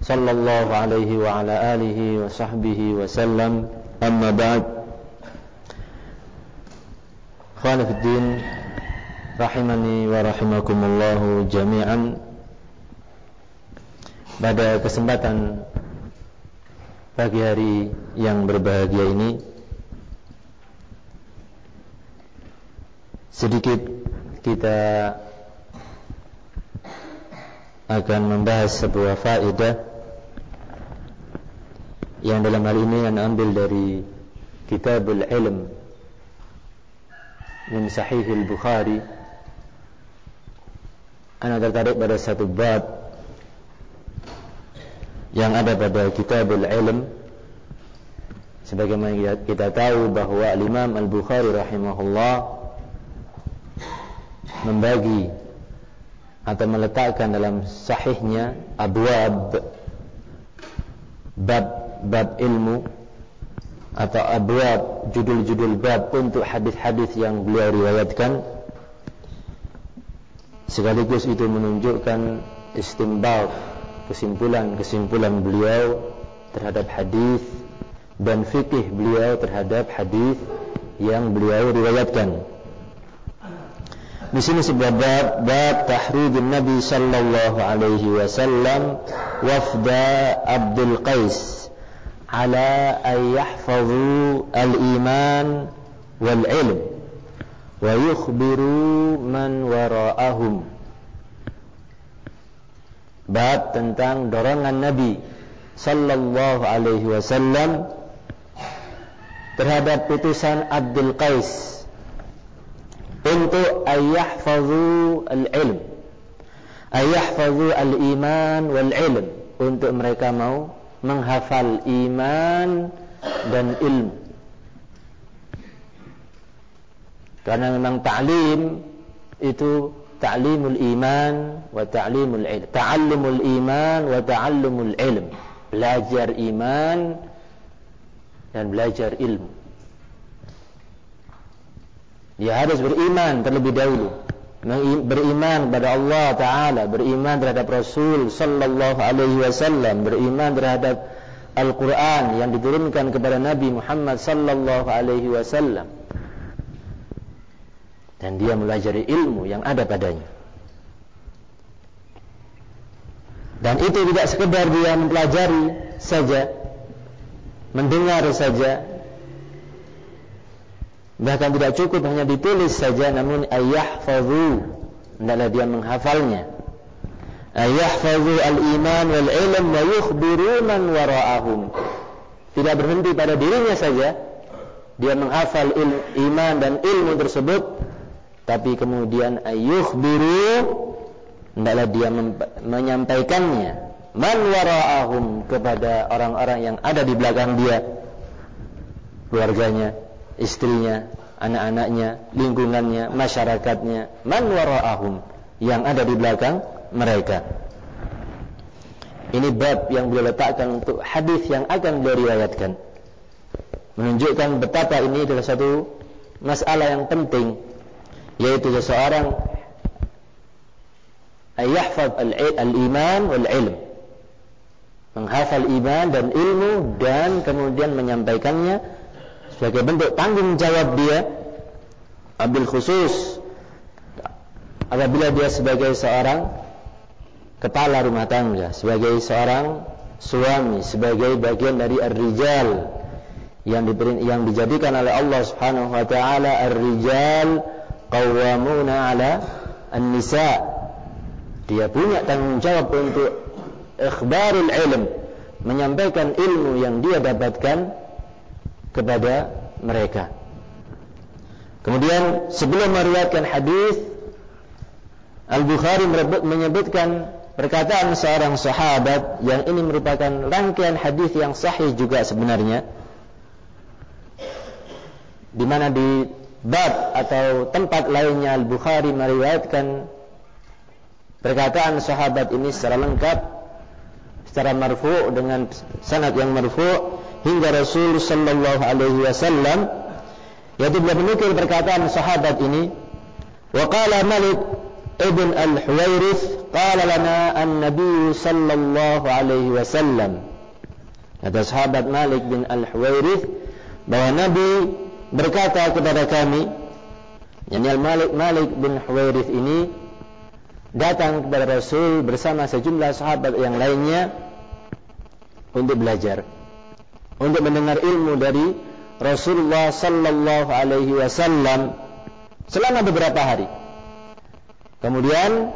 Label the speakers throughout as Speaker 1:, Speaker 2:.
Speaker 1: صلى الله عليه وعلى آله وصحبه وسلم أما بعد خالف في الدين رحمني ورحمكم الله جميعا pada kesempatan pagi hari yang berbahagia ini sedikit kita akan membahas sebuah faedah yang dalam hal ini yang ambil dari Kitabul Ilm min Sahih Al-Bukhari Anda tertarik pada satu bab yang ada pada Kitabul Ilm sebagaimana kita tahu bahwa Imam Al-Bukhari rahimahullah membagi atau meletakkan dalam sahihnya abwab bab bab ilmu atau abwab judul-judul bab untuk hadis-hadis yang beliau riwayatkan sekaligus itu menunjukkan istimbal kesimpulan-kesimpulan beliau terhadap hadis dan fikih beliau terhadap hadis yang beliau riwayatkan. Di sini sebuah bab bab tahridin Nabi sallallahu alaihi wasallam wafda Abdul Qais ala an yahfazu al-iman wal ilm wa yukhbiru man wara'ahum. Bab tentang dorongan Nabi sallallahu alaihi wasallam terhadap putusan Abdul Qais untuk ayahfazu al-ilm Ayahfazu al-iman wal-ilm Untuk mereka mau menghafal iman dan ilmu. Karena memang ta'lim itu ta'limul iman wa ta'limul ilm. Ta'allumul iman wa ta'allumul ilm. Belajar iman dan belajar ilmu. Dia harus beriman terlebih dahulu beriman kepada Allah Taala, beriman terhadap Rasul Sallallahu Alaihi Wasallam, beriman terhadap Al-Quran yang diturunkan kepada Nabi Muhammad Sallallahu Alaihi Wasallam, dan dia melajari ilmu yang ada padanya. Dan itu tidak sekedar dia mempelajari saja, mendengar saja, Bahkan tidak cukup hanya ditulis saja namun ayahfazu hendaklah dia menghafalnya. Ayahfazu al-iman wal ilm wa yukhbiru man wara'ahum. Tidak berhenti pada dirinya saja. Dia menghafal ilmu, iman dan ilmu tersebut. Tapi kemudian ayukhbiru hendaklah dia menyampaikannya. Man wara'ahum kepada orang-orang yang ada di belakang dia. Keluarganya istrinya, anak-anaknya, lingkungannya, masyarakatnya, man wara'ahum yang ada di belakang mereka. Ini bab yang beliau letakkan untuk hadis yang akan beliau riwayatkan. Menunjukkan betapa ini adalah satu masalah yang penting yaitu seseorang ayahfad al-iman wal ilm menghafal iman dan ilmu dan kemudian menyampaikannya sebagai bentuk tanggung jawab dia ambil khusus apabila dia sebagai seorang kepala rumah tangga sebagai seorang suami sebagai bagian dari ar-rijal yang diberi, yang dijadikan oleh Allah Subhanahu wa taala ar-rijal qawwamuna 'ala an-nisa. Dia punya tanggung jawab untuk ikhbarul ilm menyampaikan ilmu yang dia dapatkan kepada mereka. Kemudian sebelum meriwayatkan hadis Al-Bukhari menyebutkan perkataan seorang sahabat yang ini merupakan rangkaian hadis yang sahih juga sebenarnya di mana di bab atau tempat lainnya Al-Bukhari meriwayatkan perkataan sahabat ini secara lengkap secara marfu dengan sanad yang marfu hingga Rasul sallallahu alaihi wasallam yaitu beliau menukil perkataan sahabat ini wa qala Malik ibn al-Huwairith qala lana an-nabiy sallallahu alaihi wasallam. Kata sahabat Malik bin al-Huwairith bahwa Nabi berkata kepada kami yakni Al-Malik Malik bin Huwairith ini datang kepada Rasul bersama sejumlah sahabat yang lainnya untuk belajar untuk mendengar ilmu dari Rasulullah sallallahu alaihi wasallam selama beberapa hari Kemudian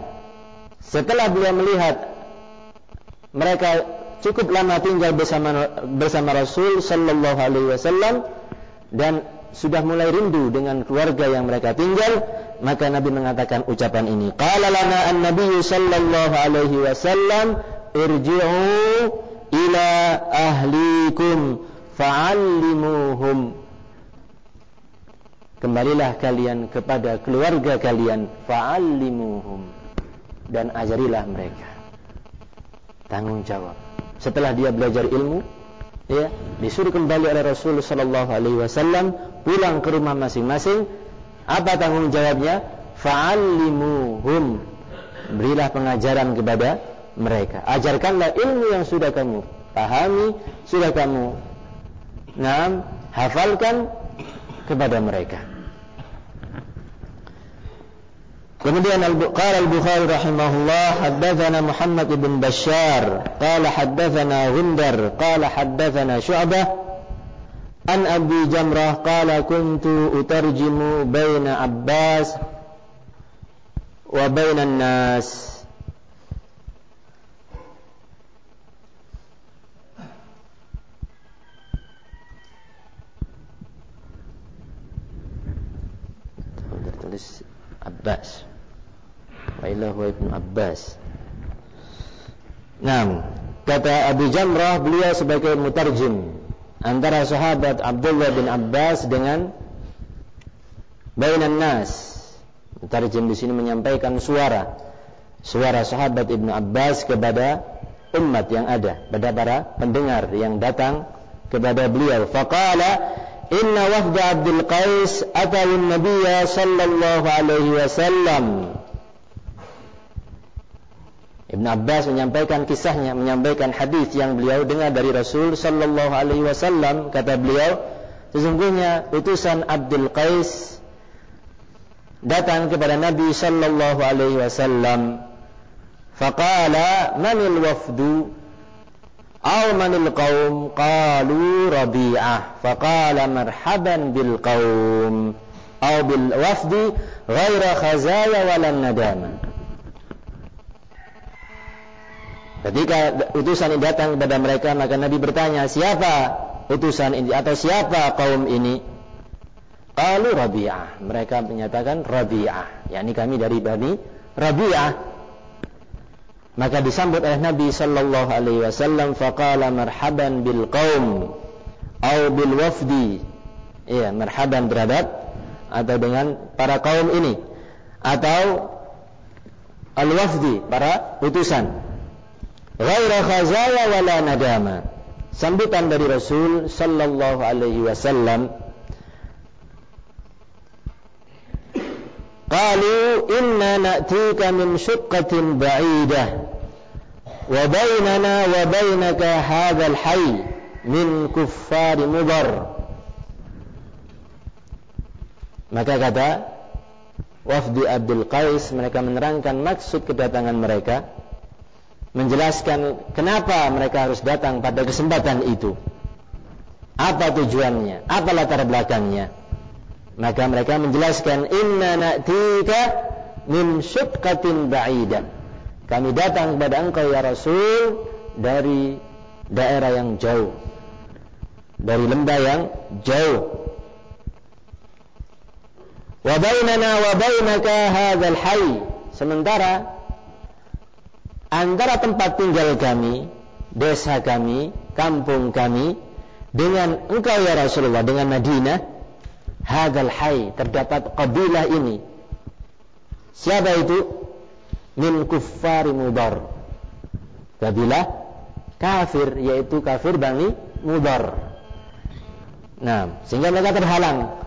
Speaker 1: setelah beliau melihat mereka cukup lama tinggal bersama bersama Rasul sallallahu alaihi wasallam dan sudah mulai rindu dengan keluarga yang mereka tinggal, maka Nabi mengatakan ucapan ini. Qala lana an-nabiy sallallahu alaihi wasallam irji'u ila ahlikum fa'allimuhum Kembalilah kalian kepada keluarga kalian fa'allimuhum dan ajarilah mereka. Tanggung jawab. Setelah dia belajar ilmu, ya, disuruh kembali oleh Rasul sallallahu alaihi wasallam pulang ke rumah masing-masing. Apa tanggung jawabnya? Fa'allimuhum. Berilah pengajaran kepada mereka. Ajarkanlah ilmu yang sudah kamu pahami, sudah kamu Nah, hafalkan kepada mereka. Kemudian qala al-Bukhari rahimahullah haddatsana Muhammad ibn Bashar qala haddatsana Gundar qala haddatsana Syu'bah an Abi Jamrah qala kuntu utarjimu baina Abbas wa baina an-nas Abbas wa ilahu ibn Abbas Nah, kata Abu Jamrah beliau sebagai mutarjim antara sahabat Abdullah bin Abbas dengan Bainan Nas. Mutarjim di sini menyampaikan suara suara sahabat Ibnu Abbas kepada umat yang ada, pada para pendengar yang datang kepada beliau. Faqala inna wafda Abdul Qais atawu Nabi sallallahu alaihi wasallam. Ibn Abbas menyampaikan kisahnya, menyampaikan hadis yang beliau dengar dari Rasul sallallahu alaihi wasallam. Kata beliau sesungguhnya utusan Abdul Qais datang kepada Nabi sallallahu alaihi wasallam. Faqala manil wafdu Aumanil qaum qalu Rabi'ah faqala marhaban bil qaum au bil wafdi ghaira khazaya walan nadama. Ketika utusan ini datang kepada mereka maka Nabi bertanya siapa utusan ini atau siapa kaum ini? Qalu Rabi'ah. Mereka menyatakan Rabi'ah. yakni kami dari Bani Rabi'ah maka disambut oleh Nabi sallallahu alaihi wasallam faqala marhaban bil qaum au bil wafdi. Iya, marhaban terhadap atau dengan para kaum ini atau al wafdi para utusan. Ghaira khazaya wala nadama. Sambutan dari Rasul sallallahu alaihi wasallam Qalu inna na'tika min syuqqatin ba'idah wa bainana wa bainaka hadzal hayy min kuffari mudar. Maka kata Wafdi Abdul Qais mereka menerangkan maksud kedatangan mereka menjelaskan kenapa mereka harus datang pada kesempatan itu. Apa tujuannya? Apa latar belakangnya maka mereka menjelaskan inna na'tika min syuqqatin ba'idah. Kami datang kepada engkau ya Rasul dari daerah yang jauh. Dari lembah yang jauh. Wa bainana wa bainaka hadzal hayy. Sementara antara tempat tinggal kami, desa kami, kampung kami dengan engkau ya Rasulullah dengan Madinah hadal hai terdapat kabilah ini siapa itu min kuffari mudar kabilah kafir yaitu kafir Bani Mudar nah sehingga mereka terhalang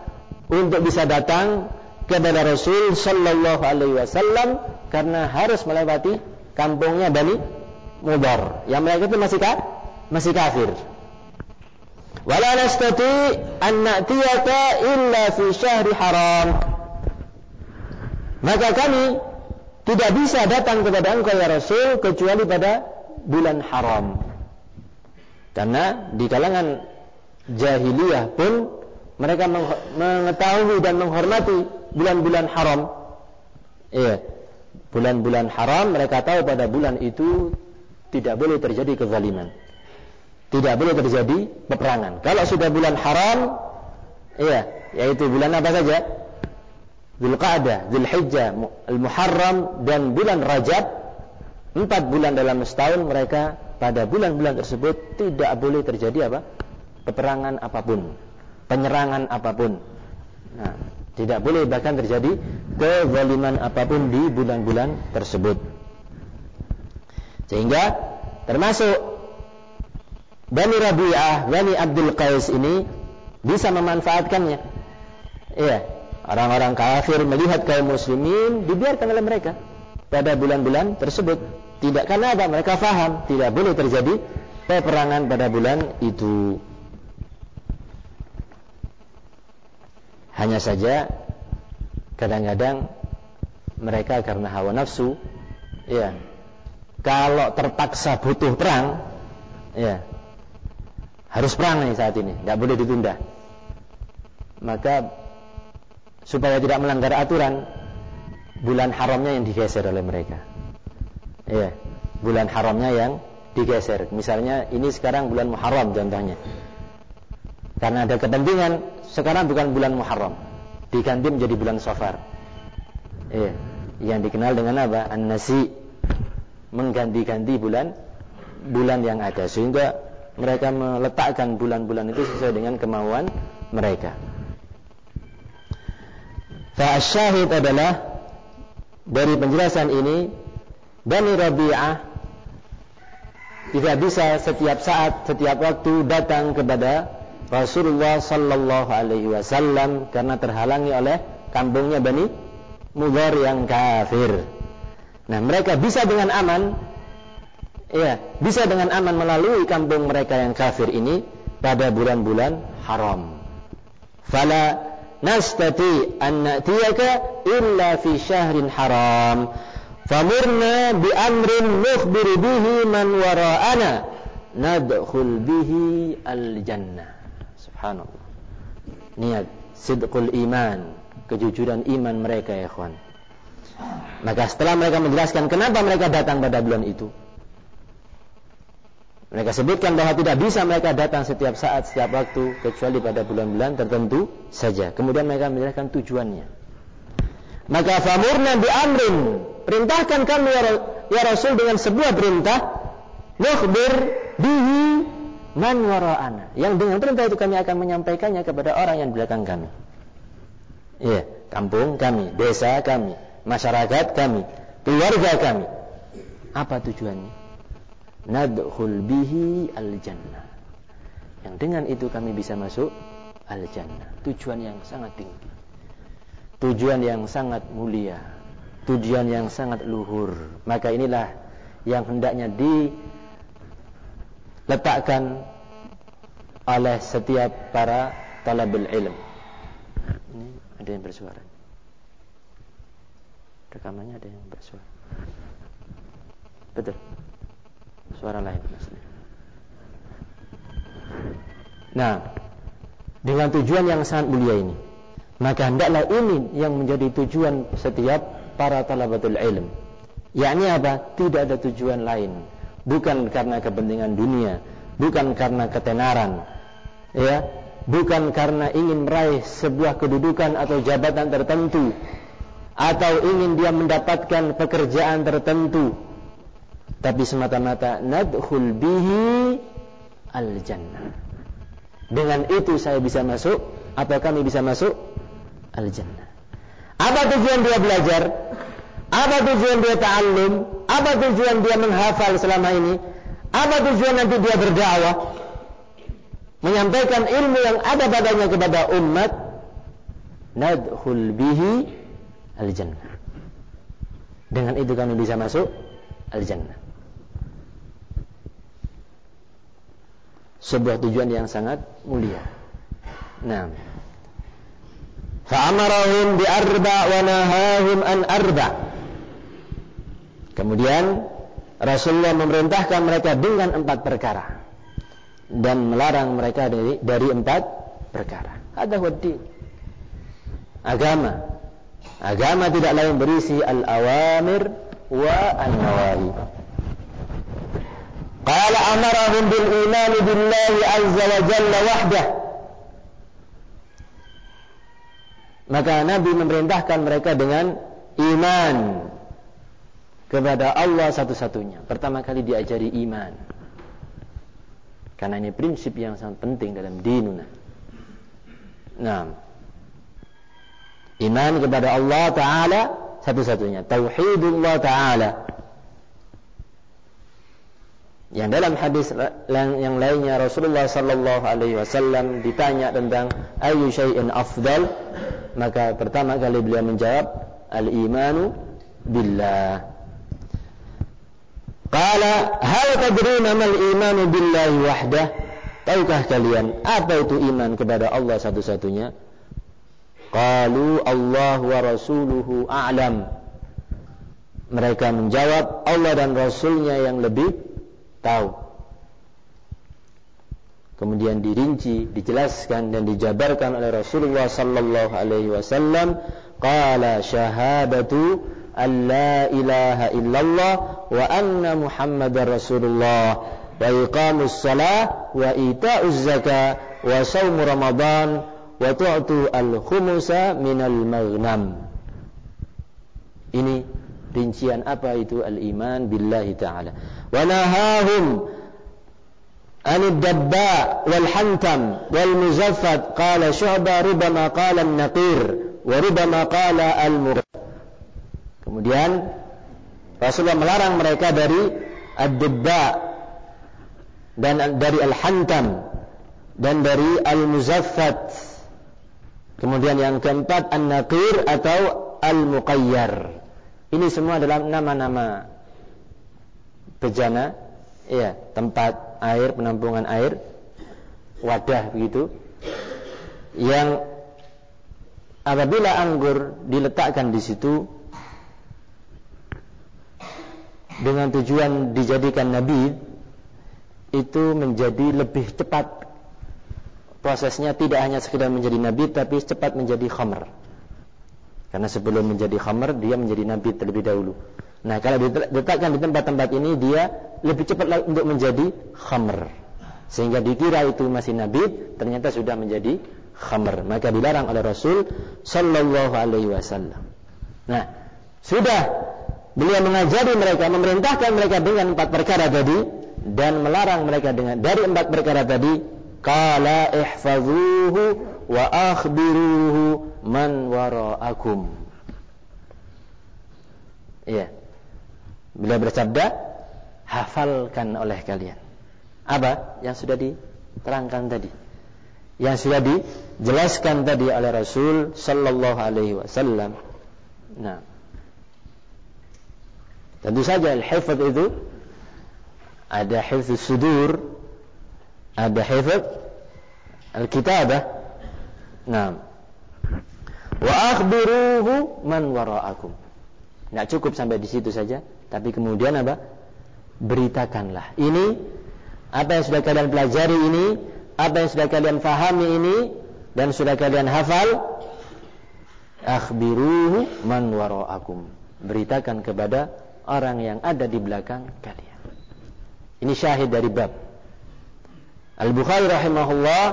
Speaker 1: untuk bisa datang kepada Rasul sallallahu alaihi wasallam karena harus melewati kampungnya Bani Mudar. Yang mereka itu masih ka? masih kafir. Wala nastati an na'tiyaka illa fi syahri haram. Maka kami tidak bisa datang kepada engkau ya Rasul kecuali pada bulan haram. Karena di kalangan jahiliyah pun mereka mengetahui dan menghormati bulan-bulan haram. Iya bulan-bulan haram mereka tahu pada bulan itu tidak boleh terjadi kezaliman. Tidak boleh terjadi peperangan. Kalau sudah bulan haram, iya, yaitu bulan apa saja? Zulqa'dah, Zulhijjah, Al-Muharram dan bulan Rajab, empat bulan dalam setahun mereka pada bulan-bulan tersebut tidak boleh terjadi apa? Peperangan apa pun, penyerangan apa pun. Nah, tidak boleh bahkan terjadi kezaliman apa pun di bulan-bulan tersebut. Sehingga termasuk Bani Rabi'ah, Bani Abdul Qais ini bisa memanfaatkannya. Iya, orang-orang kafir melihat kaum muslimin dibiarkan oleh mereka pada bulan-bulan tersebut. Tidak karena apa? Mereka faham tidak boleh terjadi peperangan pada bulan itu. Hanya saja kadang-kadang mereka karena hawa nafsu, ya, kalau terpaksa butuh perang, ya, harus perang nih saat ini, tidak boleh ditunda. Maka supaya tidak melanggar aturan, bulan haramnya yang digeser oleh mereka. Ya, bulan haramnya yang digeser. Misalnya ini sekarang bulan Muharram contohnya. Karena ada kepentingan sekarang bukan bulan Muharram, diganti menjadi bulan Safar. Eh, yang dikenal dengan apa? An-Nasi mengganti-ganti bulan bulan yang ada sehingga mereka meletakkan bulan-bulan itu sesuai dengan kemauan mereka. Fa'asyahid adalah dari penjelasan ini Bani Rabi'ah tidak bisa setiap saat, setiap waktu datang kepada Rasulullah sallallahu alaihi wasallam karena terhalangi oleh kampungnya Bani Mudhar yang kafir. Nah, mereka bisa dengan aman ya, bisa dengan aman melalui kampung mereka yang kafir ini pada bulan-bulan haram. Fala nastati an na'tiyaka illa fi syahrin haram. Famurna bi amrin nukhbir bihi man wara'ana nadkhul bihi al jannah. Subhanallah. Niat sidqul iman, kejujuran iman mereka ya kawan. Maka setelah mereka menjelaskan kenapa mereka datang pada bulan itu, mereka sebutkan bahwa tidak bisa mereka datang setiap saat, setiap waktu, kecuali pada bulan-bulan tertentu saja. Kemudian mereka menjelaskan tujuannya. Maka famurna bi amrin, perintahkan kami ya, ya Rasul dengan sebuah perintah, nukhbir bihi man wara'ana. Yang dengan perintah itu kami akan menyampaikannya kepada orang yang di belakang kami. Iya, kampung kami, desa kami, masyarakat kami, keluarga kami. Apa tujuannya? Nadkhul bihi al-jannah. Yang dengan itu kami bisa masuk al-jannah. Tujuan yang sangat tinggi. Tujuan yang sangat mulia. Tujuan yang sangat luhur. Maka inilah yang hendaknya di letakkan oleh setiap para talabul ilm. Ini ada yang bersuara. Rekamannya ada yang bersuara. Betul. Suara lain maksudnya. Nah, dengan tujuan yang sangat mulia ini, maka hendaklah ini yang menjadi tujuan setiap para talabatul ilm. Yakni apa? Tidak ada tujuan lain bukan karena kepentingan dunia, bukan karena ketenaran, ya, bukan karena ingin meraih sebuah kedudukan atau jabatan tertentu, atau ingin dia mendapatkan pekerjaan tertentu, tapi semata-mata nadkhul bihi al-jannah. Dengan itu saya bisa masuk atau kami bisa masuk al-jannah. Apa tujuan dia belajar? Apa tujuan dia ta'allum? Apa tujuan dia menghafal selama ini? Apa tujuan nanti dia berdakwah? Menyampaikan ilmu yang ada padanya kepada umat. Nadkhul bihi al-jannah. Dengan itu kami bisa masuk al-jannah. Sebuah tujuan yang sangat mulia. Nah. Fa'amarahum bi arba wa nahahum an arba. Kemudian Rasulullah memerintahkan mereka dengan empat perkara dan melarang mereka dari dari empat perkara. Ada wadi. Agama Agama tidak lain berisi al-awamir amarahum bil iman billahi azza wa jalla wahdah. Maka Nabi memerintahkan mereka dengan iman kepada Allah satu-satunya. Pertama kali diajari iman. Karena ini prinsip yang sangat penting dalam dinuna. Nah, Iman kepada Allah Ta'ala satu-satunya. Tauhidullah Ta'ala. Yang dalam hadis yang lainnya Rasulullah sallallahu alaihi wasallam ditanya tentang ayu syai'in afdal, maka pertama kali beliau menjawab al-imanu billah. Qala hal tadruna mal imanu billahi wahdah? Tahukah kalian apa itu iman kepada Allah satu-satunya? Qalu Allah wa rasuluhu a'lam. Mereka menjawab Allah dan Rasulnya yang lebih tahu. Kemudian dirinci, dijelaskan dan dijabarkan oleh Rasulullah sallallahu alaihi wasallam, qala syahadatu an la ilaha illallah wa anna muhammadar rasulullah wa iqamus salah wa ita'uz zakah wa saum ramadan wa tu'tu al-khumusa minal maghnam. Ini rincian apa itu al-iman billahi ta'ala. Wa nahahum anid dabba wal hantam wal muzaffat qala syu'ba rubama qala an-naqir wa rubama qala al Kemudian Rasulullah melarang mereka dari ad-dabba dan dari al-hantam dan dari al-muzaffat Kemudian yang keempat an-naqir atau al-muqayyar. Ini semua dalam nama-nama bejana, ya, tempat air, penampungan air, wadah begitu. Yang apabila anggur diletakkan di situ dengan tujuan dijadikan nabi itu menjadi lebih cepat prosesnya tidak hanya sekedar menjadi nabi tapi cepat menjadi khamr. Karena sebelum menjadi khamr dia menjadi nabi terlebih dahulu. Nah, kalau diletakkan di tempat-tempat ini dia lebih cepat untuk menjadi khamr. Sehingga dikira itu masih nabi, ternyata sudah menjadi khamr. Maka dilarang oleh Rasul sallallahu alaihi wasallam. Nah, sudah beliau mengajari mereka, memerintahkan mereka dengan empat perkara tadi dan melarang mereka dengan dari empat perkara tadi Qala ihfazuhu wa akhbiruhu man wara'akum. Iya. Bila bersabda, hafalkan oleh kalian. Apa yang sudah diterangkan tadi? Yang sudah dijelaskan tadi oleh Rasul sallallahu alaihi wasallam. Nah. Tentu saja al-hifz itu ada hifz sudur ada hifz al-kitabah. Nah. Wa akhbiruhu man wara'akum. Tidak cukup sampai di situ saja, tapi kemudian apa? Beritakanlah. Ini apa yang sudah kalian pelajari ini, apa yang sudah kalian fahami ini dan sudah kalian hafal, akhbiruhu man wara'akum. Beritakan kepada orang yang ada di belakang kalian. Ini syahid dari bab Al-Bukhari rahimahullah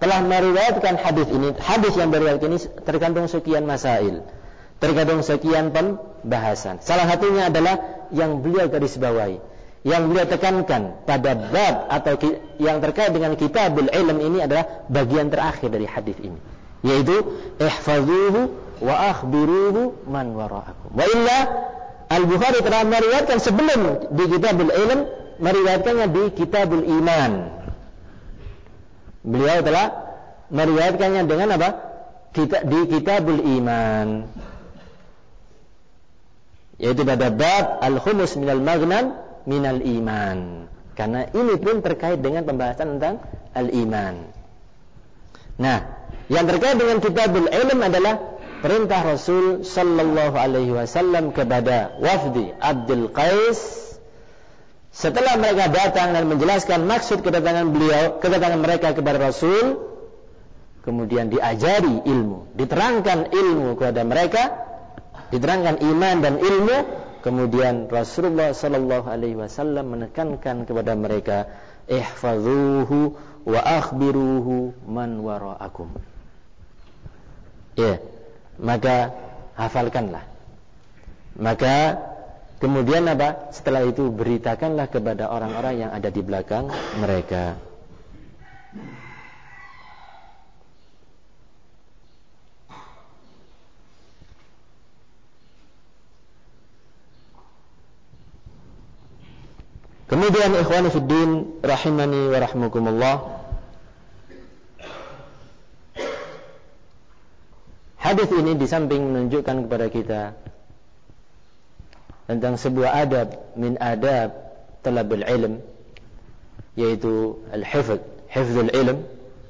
Speaker 1: telah meriwayatkan hadis ini. Hadis yang beriwayat ini tergantung sekian masail. Terkadang sekian pembahasan. Salah satunya adalah yang beliau garis bawahi. Yang beliau tekankan pada bab atau yang terkait dengan kitabul ilm ini adalah bagian terakhir dari hadis ini. Yaitu, ihfazuhu wa akhbiruhu man wara'akum. Wa illa Al-Bukhari telah meriwayatkan sebelum di kitabul ilm, meriwayatkannya di kitabul iman. Beliau telah meriwayatkannya dengan apa? Kita, di kitabul iman yaitu pada bab al-khumus minal maghnam minal iman. Karena ini pun terkait dengan pembahasan tentang al-iman. Nah, yang terkait dengan kitabul ilm adalah perintah Rasul sallallahu alaihi wasallam kepada wafdi Abdul Qais setelah mereka datang dan menjelaskan maksud kedatangan beliau, kedatangan mereka kepada Rasul, kemudian diajari ilmu, diterangkan ilmu kepada mereka, diterangkan iman dan ilmu, kemudian Rasulullah Sallallahu Alaihi Wasallam menekankan kepada mereka, ihfazuhu wa akhbiruhu man waraakum. Ya, maka hafalkanlah. Maka kemudian apa? Setelah itu beritakanlah kepada orang-orang yang ada di belakang mereka. Kemudian ikhwan fiddin rahimani wa rahmukumullah. Hadis ini di samping menunjukkan kepada kita tentang sebuah adab min adab talabul ilm yaitu al-hifz, hifzul ilm.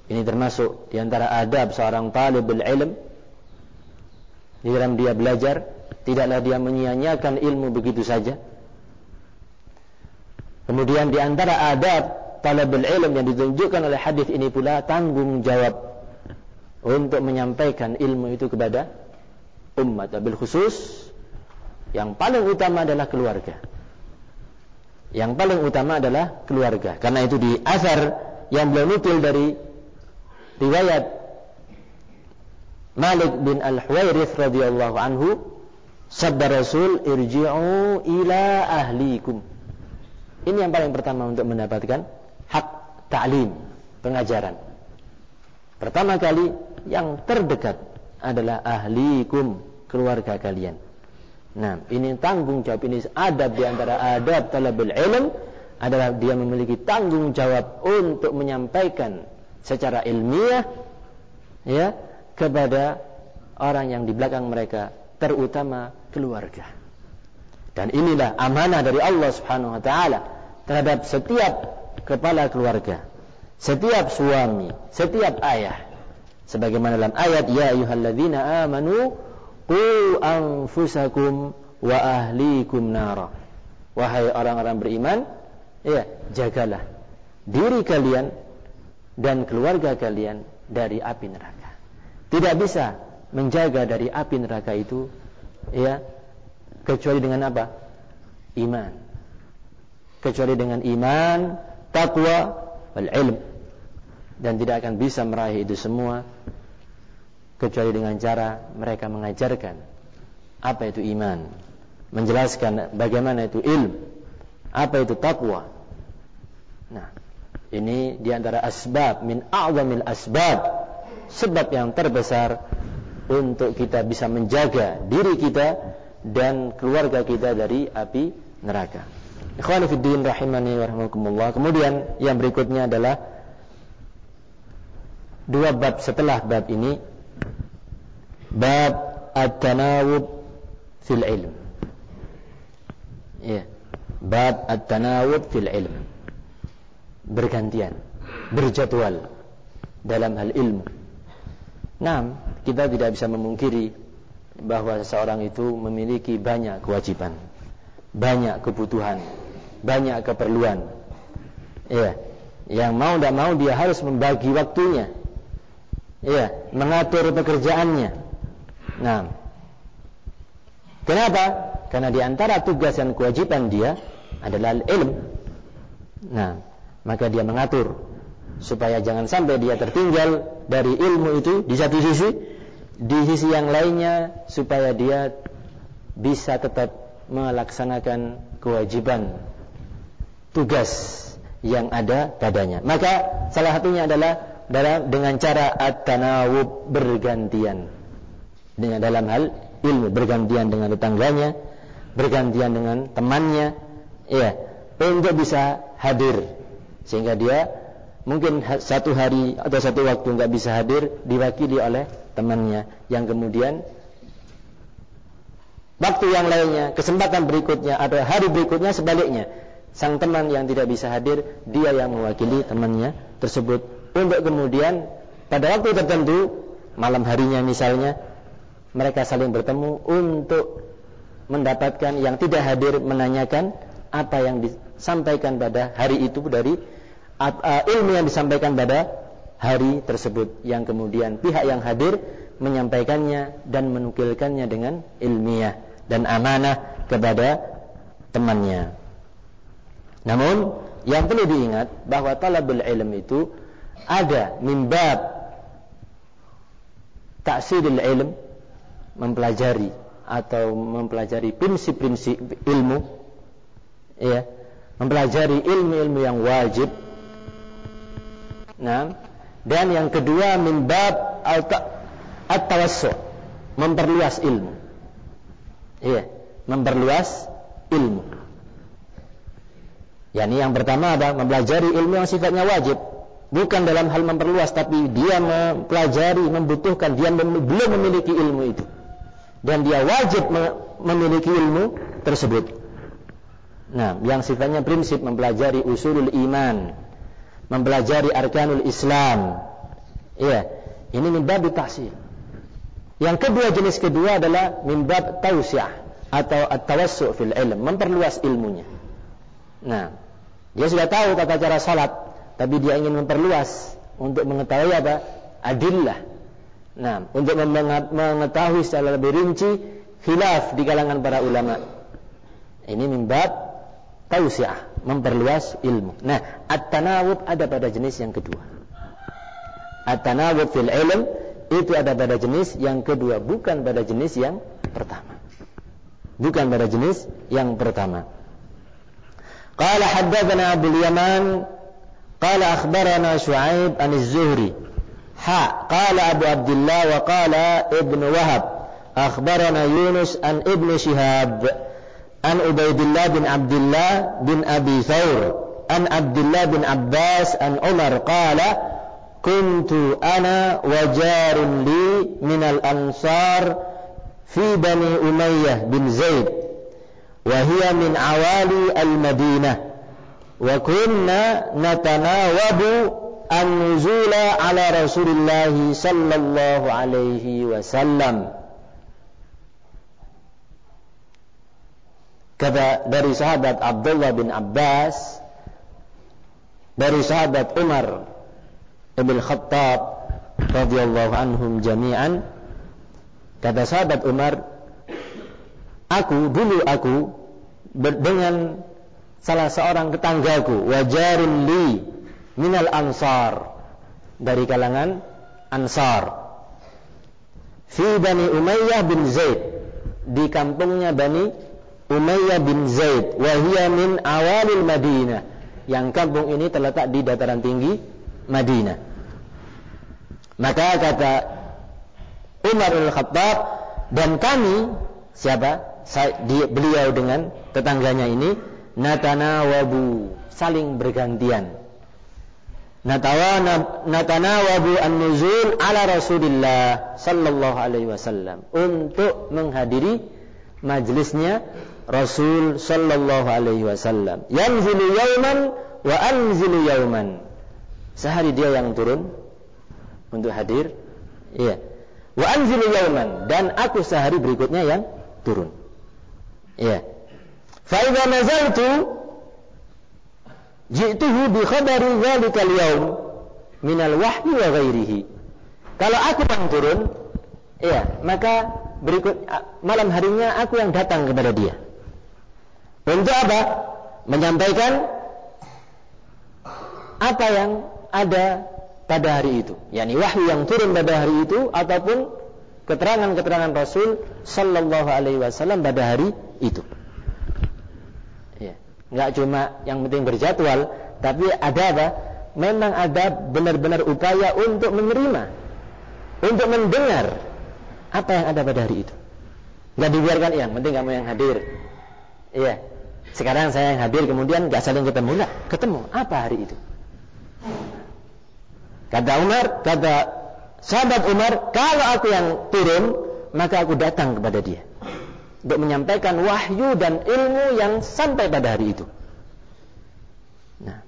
Speaker 1: Ini termasuk di antara adab seorang talibul ilm. Di dalam dia belajar, tidaklah dia menyia-nyiakan ilmu begitu saja. Kemudian di antara adab talabul ilm yang ditunjukkan oleh hadis ini pula tanggung jawab untuk menyampaikan ilmu itu kepada umat wabil khusus yang paling utama adalah keluarga. Yang paling utama adalah keluarga. Karena itu di asar yang belum nukil dari riwayat Malik bin Al-Huwairith radhiyallahu anhu sabda Rasul irji'u ila ahlikum ini yang paling pertama untuk mendapatkan hak ta'lim, pengajaran. Pertama kali yang terdekat adalah ahlikum, keluarga kalian. Nah, ini tanggung jawab ini adab di antara adab talabul ilm adalah dia memiliki tanggung jawab untuk menyampaikan secara ilmiah ya kepada orang yang di belakang mereka terutama keluarga. Dan inilah amanah dari Allah Subhanahu wa taala terhadap setiap kepala keluarga, setiap suami, setiap ayah. Sebagaimana dalam ayat ya ayyuhalladzina amanu qu anfusakum wa ahlikum nara. Wahai orang-orang beriman, ya, jagalah diri kalian dan keluarga kalian dari api neraka. Tidak bisa menjaga dari api neraka itu ya kecuali dengan apa? Iman. Kecuali dengan iman, takwa, wal ilm. Dan tidak akan bisa meraih itu semua kecuali dengan cara mereka mengajarkan apa itu iman, menjelaskan bagaimana itu ilm, apa itu takwa. Nah, ini di antara asbab min a'zamil asbab sebab yang terbesar untuk kita bisa menjaga diri kita dan keluarga kita dari api neraka. Ikhwan fiddin rahimani wa rahimakumullah. Kemudian yang berikutnya adalah dua bab setelah bab ini bab at-tanawub fil ilm. Ya. Bab at-tanawub fil ilm. Bergantian, berjadwal dalam hal ilmu. Nah, kita tidak bisa memungkiri bahwa seseorang itu memiliki banyak kewajiban, banyak kebutuhan, banyak keperluan. Ya, yang mau tidak mau dia harus membagi waktunya. Ya, mengatur pekerjaannya. Nah, kenapa? Karena di antara tugas dan kewajiban dia adalah ilmu. Nah, maka dia mengatur supaya jangan sampai dia tertinggal dari ilmu itu di satu sisi di sisi yang lainnya supaya dia bisa tetap melaksanakan kewajiban tugas yang ada padanya. Maka salah satunya adalah dalam dengan cara at-tanawub bergantian. Dengan dalam hal ilmu bergantian dengan tetangganya, bergantian dengan temannya, ya, untuk bisa hadir. Sehingga dia mungkin satu hari atau satu waktu nggak bisa hadir diwakili oleh temannya. Yang kemudian waktu yang lainnya kesempatan berikutnya atau hari berikutnya sebaliknya sang teman yang tidak bisa hadir dia yang mewakili temannya tersebut untuk kemudian pada waktu tertentu malam harinya misalnya mereka saling bertemu untuk mendapatkan yang tidak hadir menanyakan apa yang disampaikan pada hari itu dari uh, ilmu yang disampaikan pada hari tersebut yang kemudian pihak yang hadir menyampaikannya dan menukilkannya dengan ilmiah dan amanah kepada temannya. Namun yang perlu diingat bahwa talabul ilm itu ada mimbab taksiril ilm mempelajari atau mempelajari prinsip-prinsip ilmu ya mempelajari ilmu-ilmu yang wajib. Nah dan yang kedua mimbab at-tawassu memperluas ilmu. Iya memperluas ilmu. Yakni yang pertama ada mempelajari ilmu yang sifatnya wajib bukan dalam hal memperluas tapi dia mempelajari membutuhkan dia belum memiliki ilmu itu dan dia wajib memiliki ilmu tersebut. Nah, yang sifatnya prinsip mempelajari usulul iman, mempelajari arkanul Islam. Iya, ini mimbab tahsil. Yang kedua jenis kedua adalah mimbab tausiah atau at-tawassu' fil ilm, memperluas ilmunya. Nah, dia sudah tahu tata cara salat, tapi dia ingin memperluas untuk mengetahui apa? Adillah Nah, untuk mengetahui secara lebih rinci khilaf di kalangan para ulama. Ini mimbab tausiah, memperluas ilmu. Nah, at-tanawub ada pada jenis yang kedua. At-tanawub fil ilm itu ada pada jenis yang kedua, bukan pada jenis yang pertama. Bukan pada jenis yang pertama. Qala haddatsana Abu Yaman qala akhbarana Shu'aib an Az-Zuhri Ha qala Abu Abdullah wa qala Ibnu Wahab akhbarana Yunus an Ibnu Shihab an Ubaidillah bin Abdullah bin Abi Thawr an Abdullah bin Abbas an Umar qala kuntu ana wa jarun li min al-ansar fi bani Umayyah bin Zaid wa hiya min awali al-Madinah wa kunna natanawabu an-nuzula ala Rasulillah sallallahu alaihi wasallam. Kata dari sahabat Abdullah bin Abbas dari sahabat Umar bin Khattab radhiyallahu anhum jami'an kata sahabat Umar aku dulu aku dengan salah seorang tetanggaku wajarun li minal ansar dari kalangan ansar. Fi bani Umayyah bin Zaid di kampungnya Bani Umayyah bin Zaid wahia min awalil Madinah yang kampung ini terletak di dataran tinggi Madinah. Maka kata Umar al-Khattab dan kami siapa? Beliau dengan tetangganya ini natana wabu saling bergantian natanawabu an-nuzul ala Rasulillah sallallahu alaihi wasallam untuk menghadiri majlisnya Rasul sallallahu alaihi wasallam. Yanzilu yauman wa anzilu yauman. Sehari dia yang turun untuk hadir. Iya. Wa anzilu yauman dan aku sehari berikutnya yang turun. Iya. Fa idza nazaltu Ji'tuhu bi khabari dzalikal yaum minal wahyi wa ghairihi. Kalau aku yang turun, ya, maka berikut malam harinya aku yang datang kepada dia. Untuk apa? Menyampaikan apa yang ada pada hari itu. yakni wahyu yang turun pada hari itu ataupun keterangan-keterangan Rasul sallallahu alaihi wasallam pada hari itu. Enggak cuma yang penting berjadwal, tapi ada apa? Memang ada benar-benar upaya untuk menerima, untuk mendengar apa yang ada pada hari itu. Enggak dibiarkan yang penting kamu yang hadir. Iya. Sekarang saya yang hadir kemudian enggak saling ketemu lah. Ketemu apa hari itu? Kata Umar, kata sahabat Umar, kalau aku yang turun, maka aku datang kepada dia untuk menyampaikan wahyu dan ilmu yang sampai pada hari itu. Nah,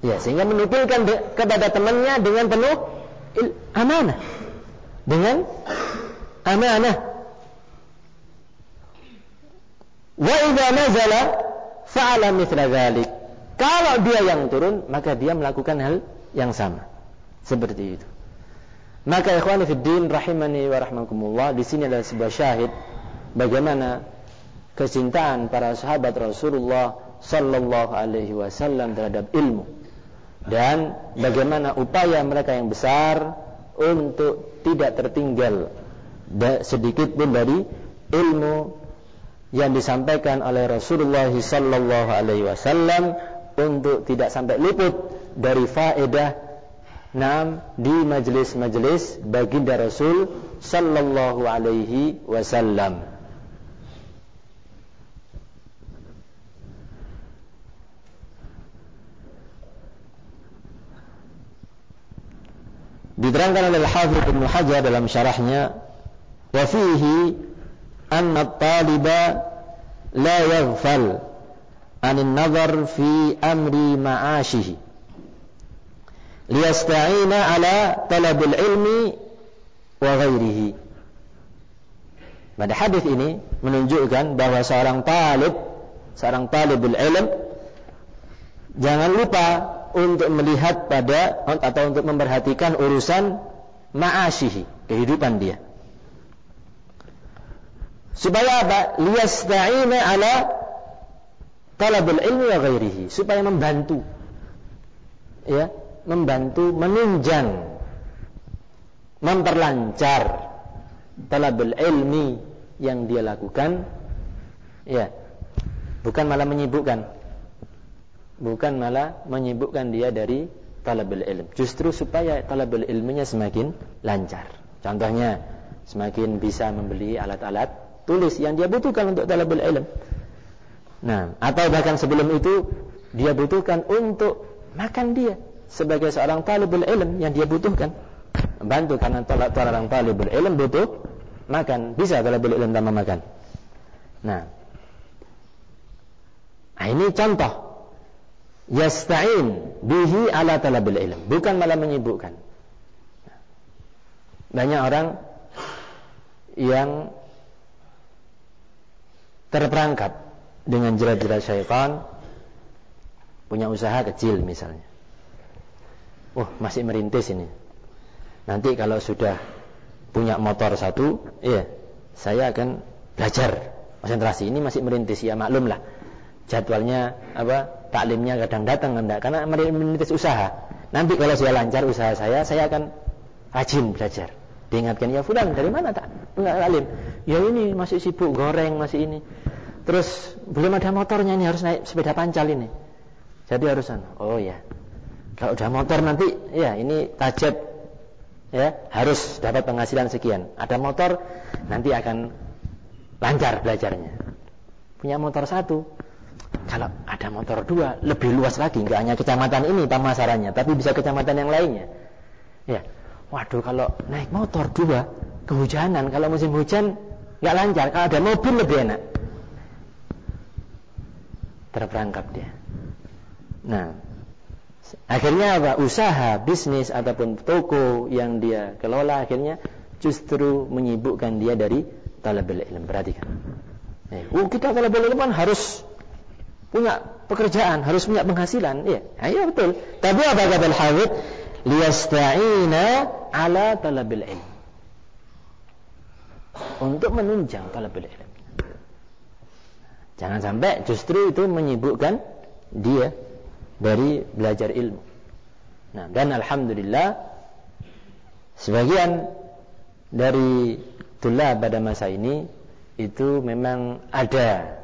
Speaker 1: ya sehingga menukilkan kepada temannya dengan penuh amanah, dengan amanah. Wa idza nazala fa'ala mithla dzalik. Kalau dia yang turun, maka dia melakukan hal yang sama. Seperti itu. Maka ikhwani fi din rahimani wa rahmakumullah, di sini adalah sebuah syahid bagaimana kecintaan para sahabat Rasulullah sallallahu alaihi wasallam terhadap ilmu dan bagaimana upaya mereka yang besar untuk tidak tertinggal sedikit pun dari ilmu yang disampaikan oleh Rasulullah sallallahu alaihi wasallam untuk tidak sampai luput dari faedah Nam di majelis-majelis baginda Rasul sallallahu alaihi wasallam. Diterangkan oleh Al-Hafidh Ibnu Hajar dalam syarahnya wa fihi anna at-taliba la yaghfal an an-nazar fi amri ma'ashihi liyasta'ina ala talabil ilmi wa ghairihi. Pada hadis ini menunjukkan bahwa seorang talib, seorang talibul ilm jangan lupa untuk melihat pada atau untuk memperhatikan urusan ma'asyihi, kehidupan dia. Supaya apa? Liyasta'ina ala talabul ilmi wa ghairihi, supaya membantu ya, membantu menunjang memperlancar talabul ilmi yang dia lakukan ya bukan malah menyibukkan bukan malah menyibukkan dia dari talabul ilm justru supaya talabul ilminya semakin lancar contohnya semakin bisa membeli alat-alat tulis yang dia butuhkan untuk talabul ilm nah atau bahkan sebelum itu dia butuhkan untuk makan dia sebagai seorang talibul ilm yang dia butuhkan. Bantu karena seorang talibul ilm butuh makan. Bisa talibul ilm tanpa makan. Nah. nah ini contoh. Yasta'in bihi ala talibul ilm. Bukan malah menyibukkan. Banyak orang yang terperangkap dengan jerat-jerat syaitan punya usaha kecil misalnya oh masih merintis ini. Nanti kalau sudah punya motor satu, iya, saya akan belajar konsentrasi. Ini masih merintis ya maklum lah. Jadwalnya apa? Taklimnya kadang datang enggak karena merintis usaha. Nanti kalau sudah lancar usaha saya, saya akan rajin belajar. Diingatkan ya fulan dari mana tak? Enggak alim. Ya ini masih sibuk goreng masih ini. Terus belum ada motornya ini harus naik sepeda pancal ini. Jadi harusan. Oh ya, kalau udah motor nanti, ya ini tajab, ya harus dapat penghasilan sekian. Ada motor, nanti akan lancar belajarnya. Punya motor satu, kalau ada motor dua, lebih luas lagi. Nggak hanya kecamatan ini pemasarannya, tapi bisa kecamatan yang lainnya. Ya, waduh kalau naik motor dua, kehujanan. Kalau musim hujan nggak lancar. Kalau ada mobil lebih enak. Terperangkap dia. Nah, Akhirnya apa? Usaha, bisnis ataupun toko yang dia kelola akhirnya justru menyibukkan dia dari talabul ilm. Perhatikan. Eh, oh, kita talabul ilm kan harus punya pekerjaan, harus punya penghasilan. Iya, ayo betul. Tapi apa kata al-Hafidz? Liyasta'ina ala talabil ilm. Untuk menunjang talabul ilm. Jangan sampai justru itu menyibukkan dia dari belajar ilmu. Nah, dan alhamdulillah sebagian dari tulab pada masa ini itu memang ada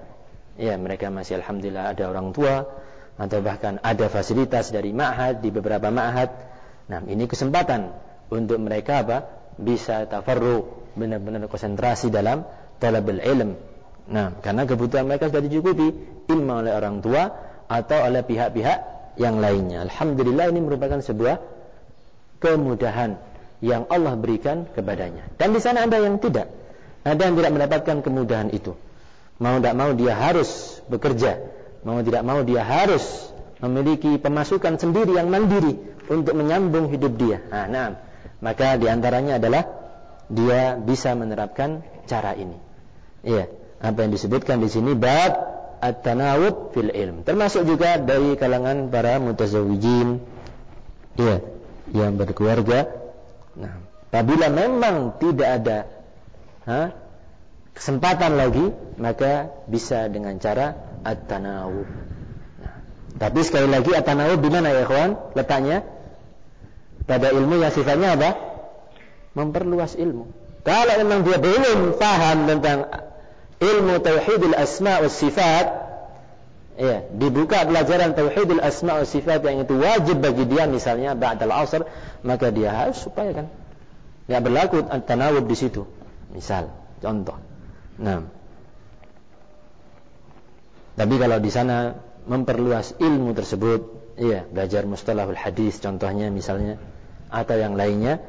Speaker 1: ya mereka masih alhamdulillah ada orang tua atau bahkan ada fasilitas dari ma'had di beberapa ma'had nah ini kesempatan untuk mereka apa bisa tafarru benar-benar konsentrasi dalam talabul ilm nah karena kebutuhan mereka sudah dicukupi imma oleh orang tua atau oleh pihak-pihak yang lainnya alhamdulillah ini merupakan sebuah kemudahan yang Allah berikan kepadanya. Dan di sana ada yang tidak. Ada yang tidak mendapatkan kemudahan itu. Mau tidak mau dia harus bekerja. Mau tidak mau dia harus memiliki pemasukan sendiri yang mandiri untuk menyambung hidup dia. Nah, nah maka di antaranya adalah dia bisa menerapkan cara ini. Iya, apa yang disebutkan di sini bab at-tanawub fil ilm. Termasuk juga dari kalangan para mutazawijin. Iya, yang berkeluarga Nah, apabila memang tidak ada ha, kesempatan lagi, maka bisa dengan cara at-tanawub. Nah, tapi sekali lagi at-tanawub di mana ya kawan? Letaknya pada ilmu yang sifatnya apa? Memperluas ilmu. Kalau memang dia belum paham tentang ilmu tauhidul asma wa sifat, ya, dibuka pelajaran tauhidul asma wa sifat yang itu wajib bagi dia misalnya ba'dal asr, maka dia harus supaya kan nggak berlaku tanawub di situ. Misal, contoh. Nah. Tapi kalau di sana memperluas ilmu tersebut, iya, belajar mustalahul hadis contohnya misalnya atau yang lainnya,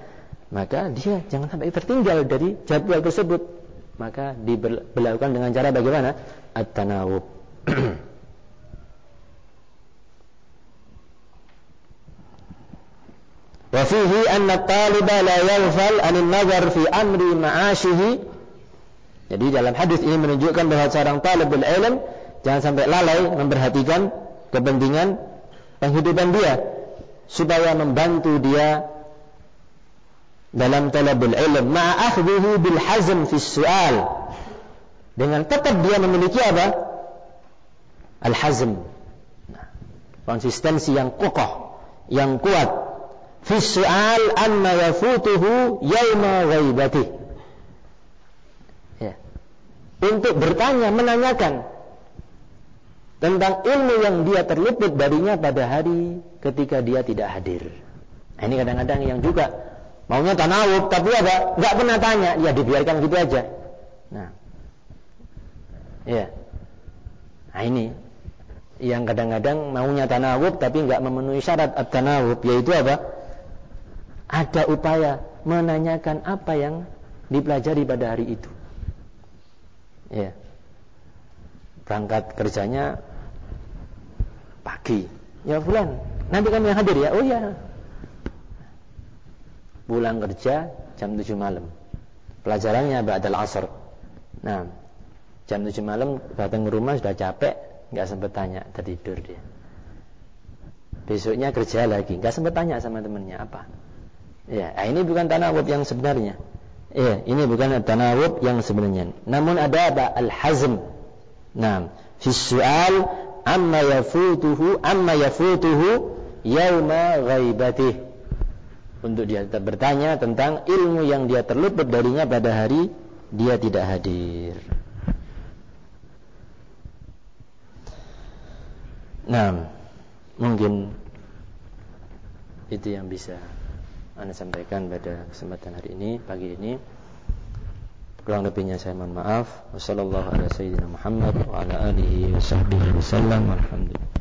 Speaker 1: maka dia jangan sampai tertinggal dari jadwal tersebut. Maka diberlakukan dengan cara bagaimana? At-tanawub. Wa fihi anna taliba la yaghfal anil nazar fi amri ma'ashihi. Jadi dalam hadis ini menunjukkan bahwa seorang talibul ilm jangan sampai lalai memperhatikan kepentingan penghidupan dia supaya membantu dia dalam talabul ilm ma'akhdhihi bil hazm fi su'al dengan tetap dia memiliki apa? Al-hazm. Nah, konsistensi yang kokoh, yang kuat fi su'al amma yafutuhu yauma ghaibati. Untuk bertanya, menanyakan tentang ilmu yang dia terluput darinya pada hari ketika dia tidak hadir. Nah, ini kadang-kadang yang juga maunya tanawub tapi apa? Enggak pernah tanya, ya dibiarkan gitu aja. Nah. Ya. Nah ini yang kadang-kadang maunya tanawub tapi enggak memenuhi syarat at-tanawub yaitu apa? ada upaya menanyakan apa yang dipelajari pada hari itu. Ya. Berangkat kerjanya pagi. Ya bulan, nanti kami yang hadir ya. Oh ya. Pulang kerja jam 7 malam. Pelajarannya ba'dal asr. Nah, jam 7 malam datang ke rumah sudah capek, nggak sempat tanya, tertidur dia. Besoknya kerja lagi, nggak sempat tanya sama temennya apa. Ya, ini bukan tanawub yang sebenarnya. Ya, ini bukan tanawub yang sebenarnya. Namun ada? Al-hazm. Nah, fi su'al amma yafutuhu amma yafutuhu yauma ghaibati. Untuk dia tetap bertanya tentang ilmu yang dia terluput darinya pada hari dia tidak hadir. Nah, mungkin itu yang bisa anda sampaikan pada kesempatan hari ini pagi ini. Kurang lebihnya saya mohon maaf. Wassalamualaikum warahmatullahi wabarakatuh